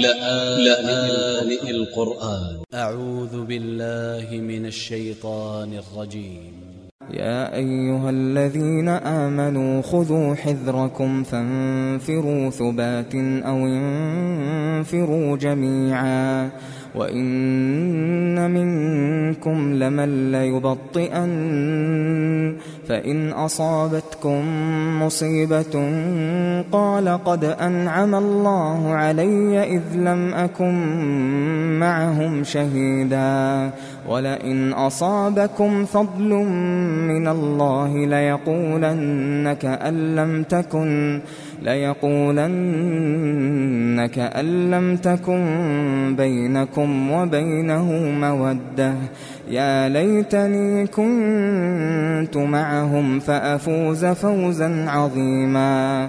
لآن القرآن. أ ع و ذ ب ا ل ل ه من ا ل ش ي ط ا ن ا ل ج ي م يا أيها الذين آمنوا خذوا حذركم فانفروا ثبات أو انفروا جميعا وإن منكم لمن ليبطئن. فإن أصابتكم مصيبة قال قد أنعم الله علي إذ لم أكن معهم شهيدا ولئن أصابكم فضل من الله ليقولن كأن لم تكن ليقولن كأن لم تكن بينكم وبينه مودة. يا ليتني كنت معهم فأفوز فوزا عظيما.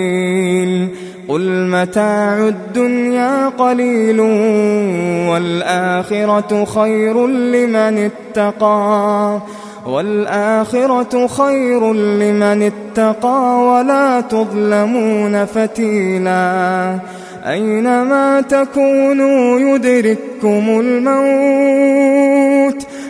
متاع الدنيا قليل والآخرة خير لمن اتقى والآخرة خير لمن اتقى ولا تظلمون فتيلا. أينما تكونوا يدرككم الموت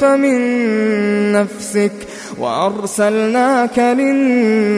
فمن نفسك وأرسلناك للناس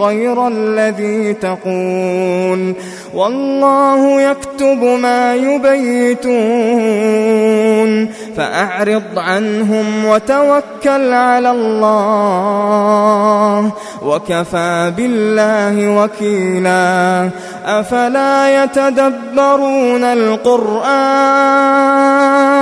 غير الذي تقول. والله يكتب ما يبيتون. فأعرض عنهم وتوكل على الله. وكفى بالله وكيلا. أفلا يتدبرون القرآن؟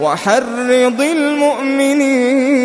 وحرض المؤمنين.